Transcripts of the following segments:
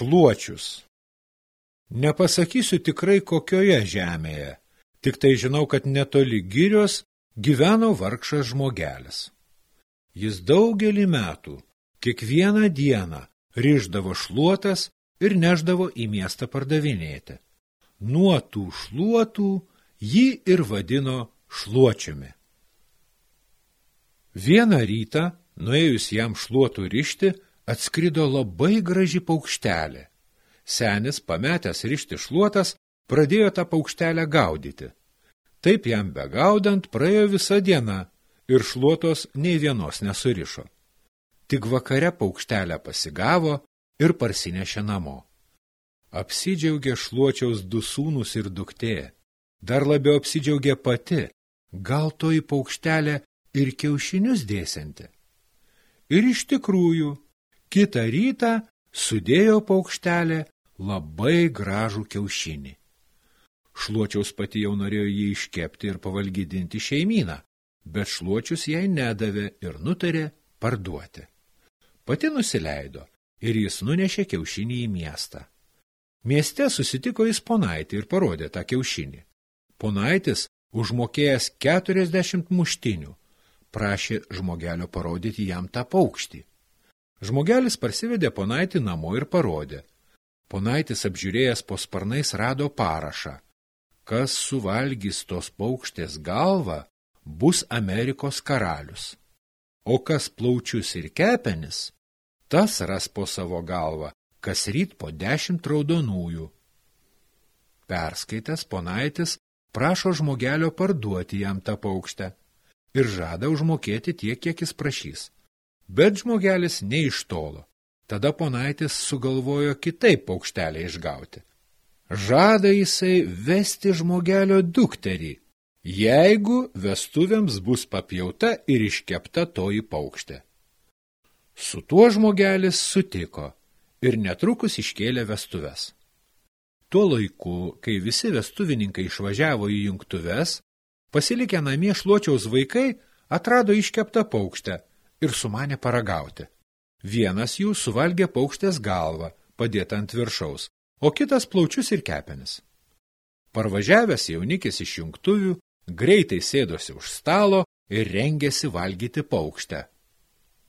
Šluočius. Nepasakysiu tikrai kokioje žemėje, tik tai žinau, kad netoli girios gyveno vargšas žmogelis. Jis daugelį metų, kiekvieną dieną, ryždavo šluotas ir neždavo į miestą pardavinėti. Nuo tų šluotų jį ir vadino šluočiumi. Vieną rytą, nuėjus jam šluotų rišti, atskrido labai graži paukštelė. Senis, pametęs rišti šluotas, pradėjo tą paukštelę gaudyti. Taip jam begaudant praėjo visa diena ir šluotos nei vienos nesurišo. Tik vakare paukštelę pasigavo ir parsinešė namo. Apsidžiaugė šluočiaus du sūnus ir duktė. Dar labiau apsidžiaugė pati, gal toji paukštelė ir kiaušinius dėsianti. Ir iš tikrųjų, kitą rytą sudėjo paukštelė labai gražų kiaušinį. Šluočiaus pati jau norėjo jį iškepti ir pavalgydinti šeimyną, bet šluočius jai nedavė ir nutarė parduoti. Pati nusileido ir jis nunešė kiaušinį į miestą. Mieste susitiko jis ponaitį ir parodė tą kiaušinį. Ponaitis, užmokėjęs 40 muštinių, prašė žmogelio parodyti jam tą paukštį. Žmogelis parsivedė ponaitį namo ir parodė. Ponaitis apžiūrėjęs po sparnais rado parašą. Kas suvalgys tos paukštės galvą, bus Amerikos karalius. O kas plaučius ir kepenis, tas ras po savo galvą kas ryt po dešimt raudonųjų. Perskaitęs ponaitis prašo žmogelio parduoti jam tą paukštę ir žada užmokėti tiek, kiek jis prašys. Bet žmogelis neištolo. Tada ponaitis sugalvojo kitaip paukštelę išgauti. Žada jisai vesti žmogelio dukterį, jeigu vestuvėms bus papjauta ir iškepta toji paukštė. Su tuo žmogelis sutiko – ir netrukus iškėlė vestuves. Tuo laiku, kai visi vestuvininkai išvažiavo į jungtuves, pasilikę namie šluočiaus vaikai atrado iškeptą paukštę ir sumanė paragauti. Vienas jų suvalgė paukštės galvą, padėtą ant viršaus, o kitas plaučius ir kepenis. Parvažiavęs jaunikis iš jungtuvių, greitai sėdosi už stalo ir rengėsi valgyti paukštę.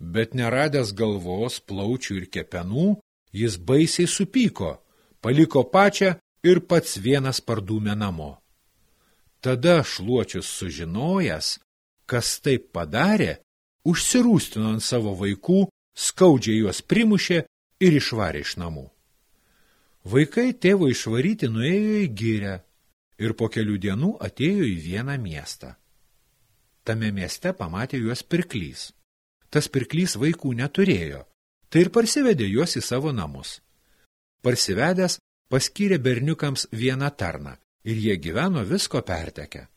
Bet neradęs galvos, plaučių ir kepenų, Jis baisiai supyko, paliko pačią ir pats vienas pardūmė namo. Tada šluočius sužinojęs, kas taip padarė, užsirūstino ant savo vaikų, skaudžiai juos primušė ir išvarė iš namų. Vaikai tėvo išvaryti nuėjo į gyrę ir po kelių dienų atėjo į vieną miestą. Tame mieste pamatė juos pirklys. Tas pirklys vaikų neturėjo, tai ir parsivedė juos į savo namus. Parsivedęs paskyrė berniukams vieną tarną ir jie gyveno visko pertekę.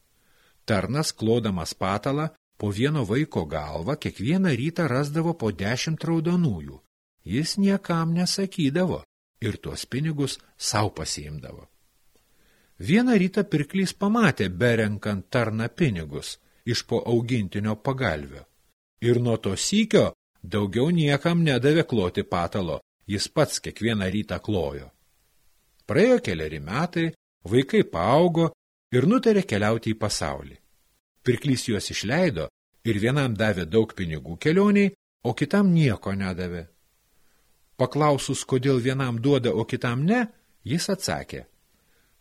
Tarnas, klodamas patalą, po vieno vaiko galvą kiekvieną rytą rasdavo po dešimt raudonųjų. Jis niekam nesakydavo ir tuos pinigus savo pasiimdavo. Vieną rytą pirklys pamatė berenkant tarną pinigus iš po augintinio pagalvio. Ir nuo to sykio Daugiau niekam nedavė kloti patalo, jis pats kiekvieną rytą klojo. Praėjo keliari metai, vaikai paaugo ir nutarė keliauti į pasaulį. Pirklys juos išleido ir vienam davė daug pinigų kelioniai, o kitam nieko nedavė. Paklausus, kodėl vienam duoda, o kitam ne, jis atsakė.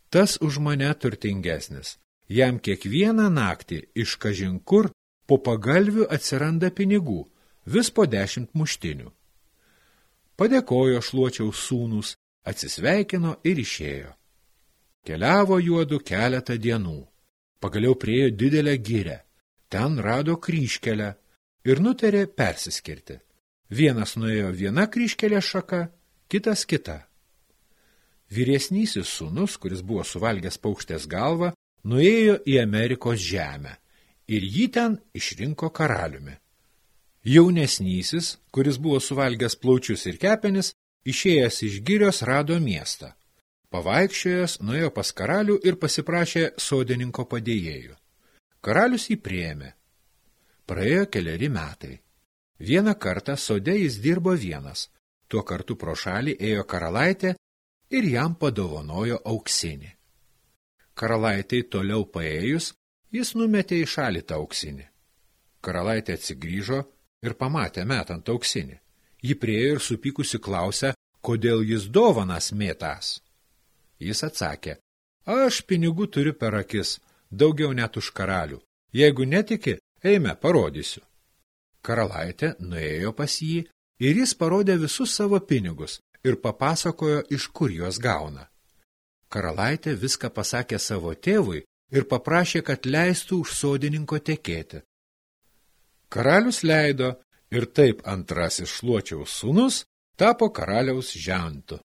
Tas už mane turtingesnis. Jam kiekvieną naktį iš kažinkur po pagalvių atsiranda pinigų, vis po dešimt muštinių. Padėkojo šluočiaus sūnus, atsisveikino ir išėjo. Keliavo juodu keletą dienų. Pagaliau priejo didelę gyrę. Ten rado kryškelę ir nutarė persiskirti. Vienas nuėjo viena kryškelė šaka, kitas kita. Vyresnysis sūnus, kuris buvo suvalgęs paukštės galvą, nuėjo į Amerikos žemę ir jį ten išrinko karaliumi. Jaunesnysis, kuris buvo suvalgęs plaučius ir kepenis, išėjęs iš girios rado miestą. Pavaikščiojęs nuėjo pas karalių ir pasiprašė sodininko padėjėjų. Karalius jį priėmė. Praėjo keliari metai. Vieną kartą sode jis dirbo vienas. Tuo kartu pro šalį ėjo karalaitė ir jam padovanojo auksinį. Karalaitei toliau paėjus, jis numetė į šalį tą auksinį. Karalaitė atsigrįžo ir pamatė metant auksinį. Ji priejo ir supykusi klausė, kodėl jis dovanas mėtas. Jis atsakė, aš pinigų turiu per akis, daugiau net už karalių. Jeigu netiki, eime, parodysiu. Karalaitė nuėjo pas jį ir jis parodė visus savo pinigus ir papasakojo, iš kur juos gauna. Karalaitė viską pasakė savo tėvui ir paprašė, kad leistų už sodininko tekėti. Karalius leido ir taip antrasis šluočiaus sūnus tapo karaliaus žentu.